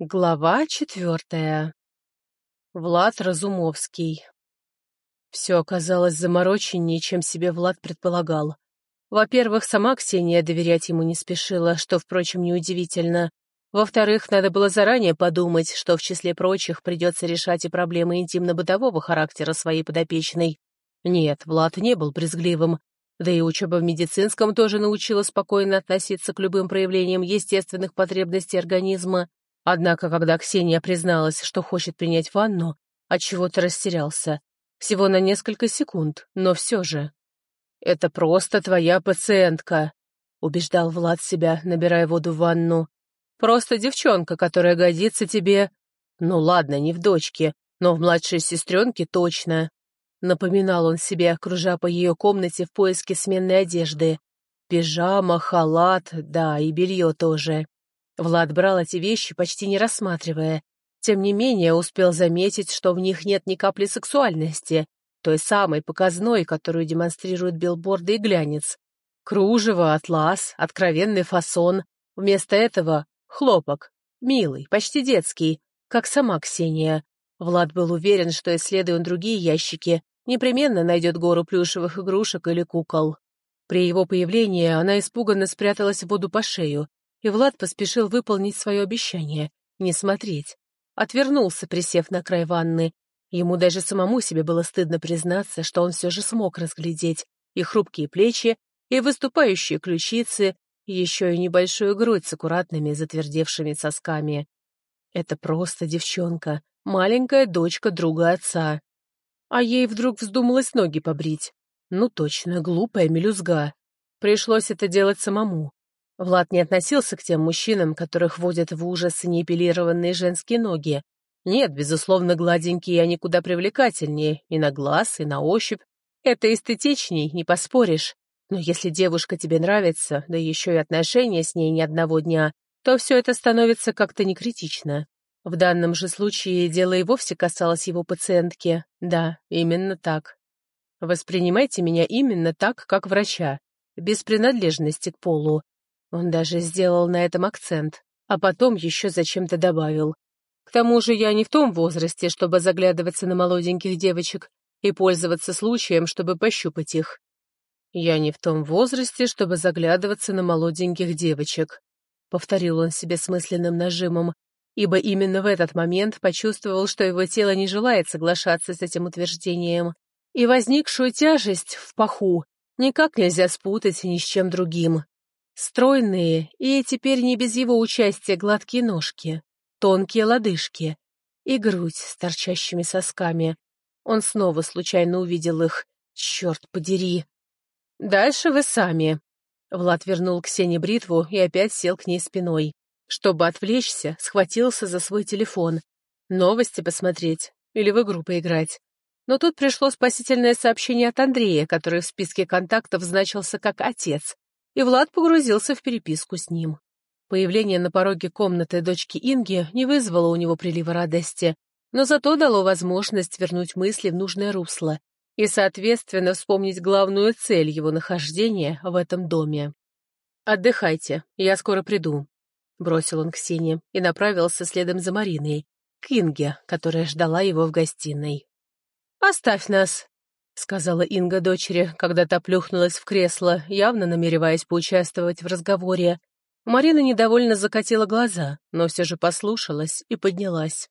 Глава четвертая. Влад Разумовский. Все оказалось замороченнее, чем себе Влад предполагал. Во-первых, сама Ксения доверять ему не спешила, что, впрочем, неудивительно. Во-вторых, надо было заранее подумать, что в числе прочих придется решать и проблемы интимно-бытового характера своей подопечной. Нет, Влад не был брезгливым, да и учеба в медицинском тоже научила спокойно относиться к любым проявлениям естественных потребностей организма, Однако, когда Ксения призналась, что хочет принять ванну, отчего-то растерялся. Всего на несколько секунд, но все же. «Это просто твоя пациентка», — убеждал Влад себя, набирая воду в ванну. «Просто девчонка, которая годится тебе...» «Ну ладно, не в дочке, но в младшей сестренке точно». Напоминал он себе, кружа по ее комнате в поиске сменной одежды. Пижама, халат, да, и белье тоже. Влад брал эти вещи, почти не рассматривая. Тем не менее, успел заметить, что в них нет ни капли сексуальности, той самой показной, которую демонстрируют билборды и глянец. Кружево, атлас, откровенный фасон. Вместо этого — хлопок. Милый, почти детский, как сама Ксения. Влад был уверен, что, исследуя другие ящики, непременно найдет гору плюшевых игрушек или кукол. При его появлении она испуганно спряталась в воду по шею, и Влад поспешил выполнить свое обещание — не смотреть. Отвернулся, присев на край ванны. Ему даже самому себе было стыдно признаться, что он все же смог разглядеть и хрупкие плечи, и выступающие ключицы, и еще и небольшую грудь с аккуратными затвердевшими сосками. Это просто девчонка, маленькая дочка друга отца. А ей вдруг вздумалось ноги побрить. Ну точно, глупая мелюзга. Пришлось это делать самому. Влад не относился к тем мужчинам, которых водят в ужас неэпилированные женские ноги. Нет, безусловно, гладенькие они куда привлекательнее, и на глаз, и на ощупь. Это эстетичней, не поспоришь. Но если девушка тебе нравится, да еще и отношения с ней ни одного дня, то все это становится как-то некритично. В данном же случае дело и вовсе касалось его пациентки. Да, именно так. Воспринимайте меня именно так, как врача, без принадлежности к полу. Он даже сделал на этом акцент, а потом еще зачем-то добавил. К тому же я не в том возрасте, чтобы заглядываться на молоденьких девочек и пользоваться случаем, чтобы пощупать их. Я не в том возрасте, чтобы заглядываться на молоденьких девочек, повторил он себе с мысленным нажимом, ибо именно в этот момент почувствовал, что его тело не желает соглашаться с этим утверждением, и возникшую тяжесть в паху никак нельзя спутать ни с чем другим. Стройные и теперь не без его участия гладкие ножки, тонкие лодыжки и грудь с торчащими сосками. Он снова случайно увидел их. Черт подери! Дальше вы сами. Влад вернул Ксении бритву и опять сел к ней спиной. Чтобы отвлечься, схватился за свой телефон. Новости посмотреть или в игру поиграть. Но тут пришло спасительное сообщение от Андрея, который в списке контактов значился как отец и Влад погрузился в переписку с ним. Появление на пороге комнаты дочки Инги не вызвало у него прилива радости, но зато дало возможность вернуть мысли в нужное русло и, соответственно, вспомнить главную цель его нахождения в этом доме. «Отдыхайте, я скоро приду», — бросил он Ксении и направился следом за Мариной, к Инге, которая ждала его в гостиной. «Оставь нас», — сказала Инга дочери, когда та плюхнулась в кресло, явно намереваясь поучаствовать в разговоре. Марина недовольно закатила глаза, но все же послушалась и поднялась.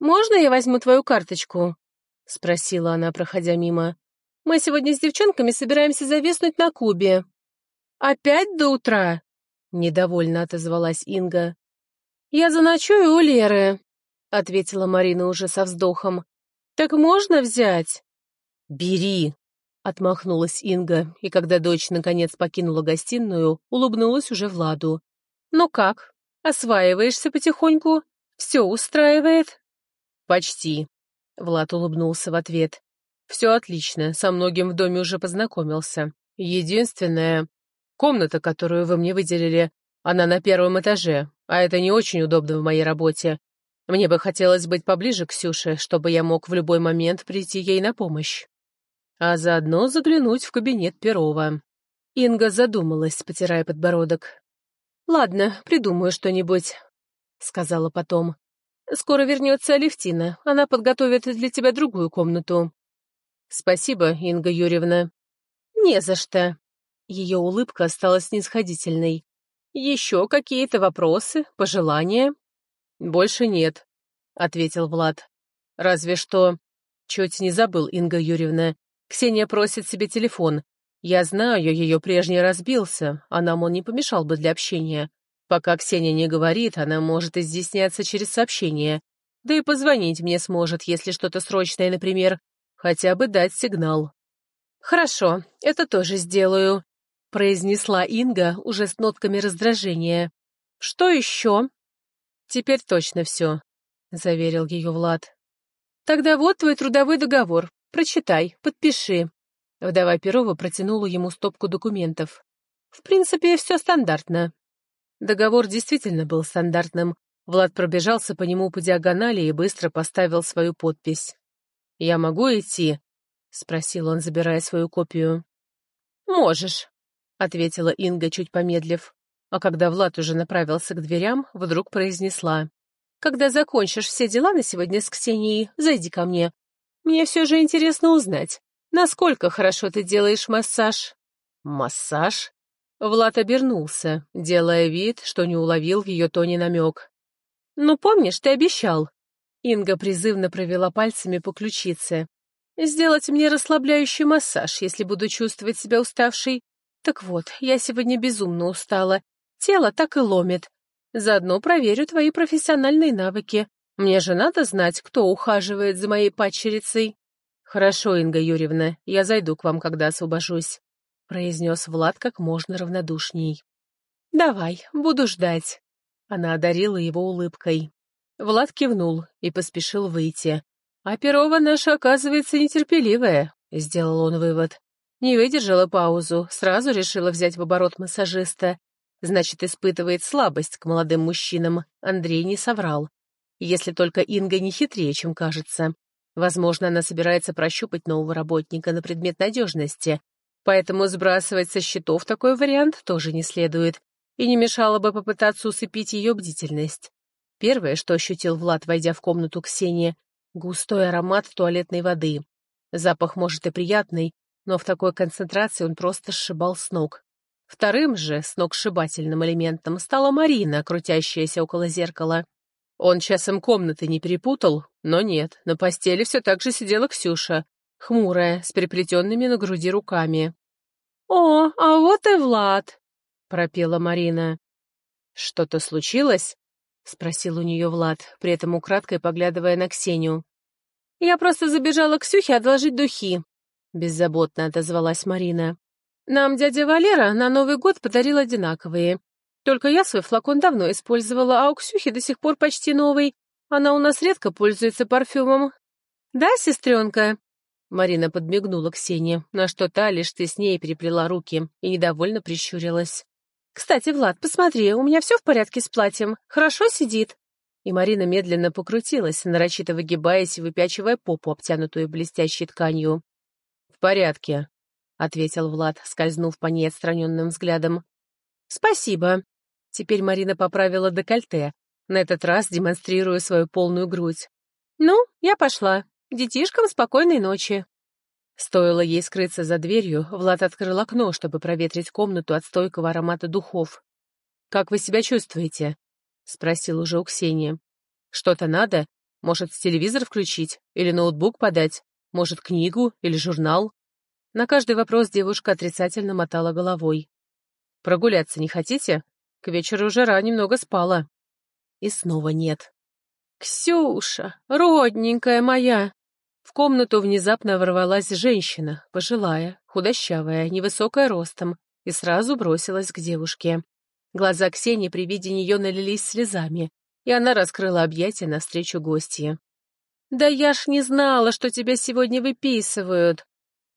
«Можно я возьму твою карточку?» — спросила она, проходя мимо. «Мы сегодня с девчонками собираемся зависнуть на Кубе». «Опять до утра?» — недовольно отозвалась Инга. «Я заночую у Леры», — ответила Марина уже со вздохом. «Так можно взять?» «Бери!» — отмахнулась Инга, и когда дочь наконец покинула гостиную, улыбнулась уже Владу. «Ну как, осваиваешься потихоньку? Все устраивает?» «Почти», — Влад улыбнулся в ответ. «Все отлично, со многим в доме уже познакомился. Единственное, комната, которую вы мне выделили, она на первом этаже, а это не очень удобно в моей работе. Мне бы хотелось быть поближе к Ксюше, чтобы я мог в любой момент прийти ей на помощь а заодно заглянуть в кабинет Перова. Инга задумалась, потирая подбородок. «Ладно, придумаю что-нибудь». сказала потом. «Скоро вернется Алевтина. Она подготовит для тебя другую комнату». «Спасибо, Инга Юрьевна». «Не за что». Ее улыбка стала снисходительной. «Еще какие-то вопросы, пожелания?» «Больше нет», — ответил Влад. «Разве что...» «Чуть не забыл, Инга Юрьевна. Ксения просит себе телефон. Я знаю, ее прежний разбился, а нам он не помешал бы для общения. Пока Ксения не говорит, она может изъясняться через сообщение. Да и позвонить мне сможет, если что-то срочное, например. Хотя бы дать сигнал. «Хорошо, это тоже сделаю», — произнесла Инга уже с нотками раздражения. «Что еще?» «Теперь точно все», — заверил ее Влад. «Тогда вот твой трудовой договор. Прочитай, подпиши». Вдова Перова протянула ему стопку документов. «В принципе, все стандартно. Договор действительно был стандартным. Влад пробежался по нему по диагонали и быстро поставил свою подпись. «Я могу идти?» — спросил он, забирая свою копию. «Можешь», — ответила Инга, чуть помедлив. А когда Влад уже направился к дверям, вдруг произнесла. «Когда закончишь все дела на сегодня с Ксенией, зайди ко мне. Мне все же интересно узнать, насколько хорошо ты делаешь массаж». «Массаж?» Влад обернулся, делая вид, что не уловил в ее тоне намек. «Ну, помнишь, ты обещал?» Инга призывно провела пальцами по ключице. «Сделать мне расслабляющий массаж, если буду чувствовать себя уставшей. Так вот, я сегодня безумно устала. Тело так и ломит. Заодно проверю твои профессиональные навыки. Мне же надо знать, кто ухаживает за моей падчерицей». «Хорошо, Инга Юрьевна, я зайду к вам, когда освобожусь». — произнес Влад как можно равнодушней. «Давай, буду ждать». Она одарила его улыбкой. Влад кивнул и поспешил выйти. «А Перова наша, оказывается, нетерпеливая», — сделал он вывод. Не выдержала паузу, сразу решила взять в оборот массажиста. Значит, испытывает слабость к молодым мужчинам. Андрей не соврал. Если только Инга не хитрее, чем кажется. Возможно, она собирается прощупать нового работника на предмет надежности, Поэтому сбрасывать со счетов такой вариант тоже не следует, и не мешало бы попытаться усыпить ее бдительность. Первое, что ощутил Влад, войдя в комнату Ксении, — густой аромат туалетной воды. Запах, может, и приятный, но в такой концентрации он просто сшибал с ног. Вторым же, с сногсшибательным элементом, стала Марина, крутящаяся около зеркала. Он часом комнаты не перепутал, но нет, на постели все так же сидела Ксюша, хмурая, с переплетенными на груди руками. «О, а вот и Влад!» — пропела Марина. «Что-то случилось?» — спросил у нее Влад, при этом украдкой поглядывая на Ксению. «Я просто забежала к Ксюхе отложить духи», — беззаботно отозвалась Марина. «Нам дядя Валера на Новый год подарил одинаковые. Только я свой флакон давно использовала, а у Ксюхи до сих пор почти новый. Она у нас редко пользуется парфюмом. Да, сестренка?» Марина подмигнула Ксении, на что та лишь ты с ней переплела руки и недовольно прищурилась. «Кстати, Влад, посмотри, у меня все в порядке с платьем. Хорошо сидит?» И Марина медленно покрутилась, нарочито выгибаясь и выпячивая попу, обтянутую блестящей тканью. «В порядке», — ответил Влад, скользнув по ней отстраненным взглядом. «Спасибо». Теперь Марина поправила декольте, на этот раз демонстрируя свою полную грудь. «Ну, я пошла. Детишкам спокойной ночи». Стоило ей скрыться за дверью, Влад открыл окно, чтобы проветрить комнату от стойкого аромата духов. «Как вы себя чувствуете?» — спросил уже у Ксении. «Что-то надо? Может, телевизор включить? Или ноутбук подать? Может, книгу или журнал?» На каждый вопрос девушка отрицательно мотала головой. «Прогуляться не хотите? К вечеру жара немного спала». И снова нет. «Ксюша, родненькая моя!» В комнату внезапно ворвалась женщина, пожилая, худощавая, невысокая ростом, и сразу бросилась к девушке. Глаза Ксении при виде нее налились слезами, и она раскрыла объятия навстречу гостье. «Да я ж не знала, что тебя сегодня выписывают!»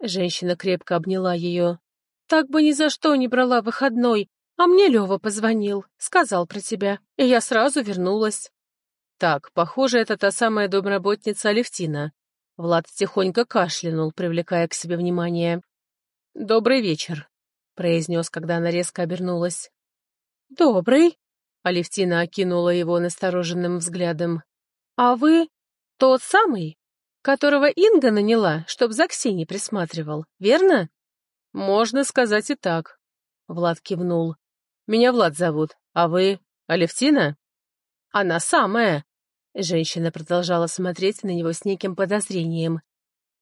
Женщина крепко обняла ее. «Так бы ни за что не брала выходной, а мне Лева позвонил, сказал про тебя, и я сразу вернулась». «Так, похоже, это та самая домработница Алевтина», Влад тихонько кашлянул, привлекая к себе внимание. «Добрый вечер», — произнес, когда она резко обернулась. «Добрый», — Алевтина окинула его настороженным взглядом. «А вы тот самый, которого Инга наняла, чтоб за Ксенией присматривал, верно?» «Можно сказать и так», — Влад кивнул. «Меня Влад зовут, а вы Алевтина?» «Она самая!» Женщина продолжала смотреть на него с неким подозрением.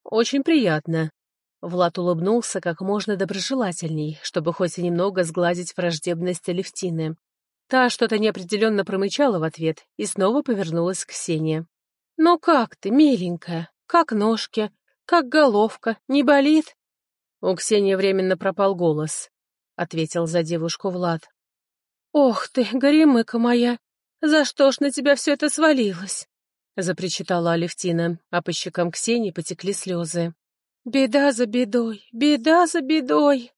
«Очень приятно». Влад улыбнулся как можно доброжелательней, чтобы хоть и немного сгладить враждебность Алевтины. Та что-то неопределенно промычала в ответ и снова повернулась к Ксении. «Ну как ты, миленькая? Как ножки? Как головка? Не болит?» У Ксении временно пропал голос, — ответил за девушку Влад. «Ох ты, горемыка моя! За что ж на тебя все это свалилось?» — запричитала Алевтина, а по щекам Ксении потекли слезы. «Беда за бедой, беда за бедой!»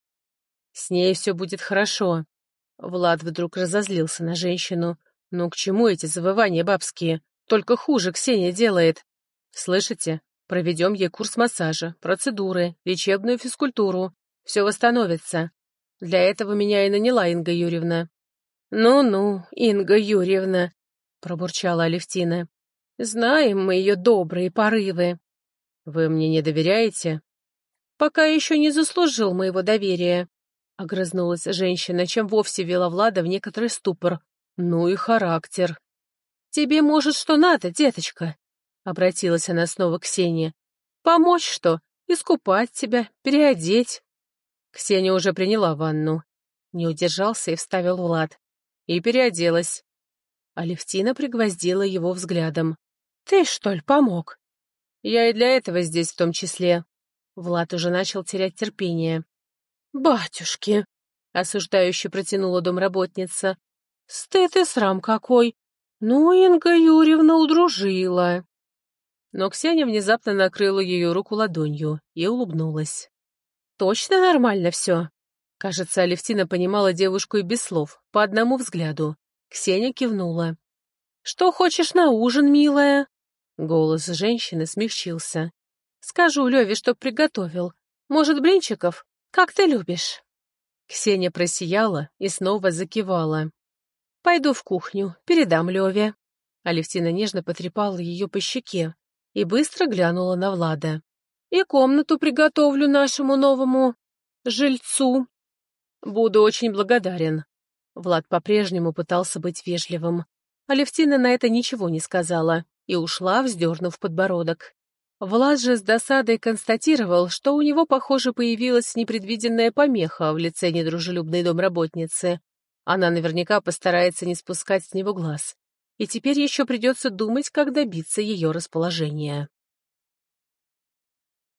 «С ней все будет хорошо», Влад вдруг разозлился на женщину. «Ну к чему эти завывания бабские? Только хуже Ксения делает. Слышите? Проведем ей курс массажа, процедуры, лечебную физкультуру. Все восстановится. Для этого меня и наняла Инга Юрьевна». «Ну-ну, Инга Юрьевна», — пробурчала Алевтина. «Знаем мы ее добрые порывы». «Вы мне не доверяете?» «Пока еще не заслужил моего доверия», — огрызнулась женщина, чем вовсе вела Влада в некоторый ступор. «Ну и характер». «Тебе, может, что надо, деточка?» — обратилась она снова к Ксении. «Помочь что? Искупать тебя, переодеть?» Ксения уже приняла ванну. Не удержался и вставил Влад. И переоделась. Алевтина пригвоздила его взглядом. «Ты, что ли, помог?» «Я и для этого здесь в том числе». Влад уже начал терять терпение. «Батюшки!» — осуждающе протянула домработница. «Стыд и срам какой! Ну, Инга Юрьевна удружила!» Но Ксения внезапно накрыла ее руку ладонью и улыбнулась. «Точно нормально все?» Кажется, Алевтина понимала девушку и без слов, по одному взгляду. Ксения кивнула. «Что хочешь на ужин, милая?» Голос женщины смягчился. «Скажу Леве, чтоб приготовил. Может, блинчиков? Как ты любишь?» Ксения просияла и снова закивала. «Пойду в кухню, передам Леве». Алевтина нежно потрепала ее по щеке и быстро глянула на Влада. «И комнату приготовлю нашему новому жильцу». «Буду очень благодарен». Влад по-прежнему пытался быть вежливым. Алевтина на это ничего не сказала и ушла, вздернув подбородок. Влад же с досадой констатировал, что у него, похоже, появилась непредвиденная помеха в лице недружелюбной домработницы. Она наверняка постарается не спускать с него глаз. И теперь еще придется думать, как добиться ее расположения.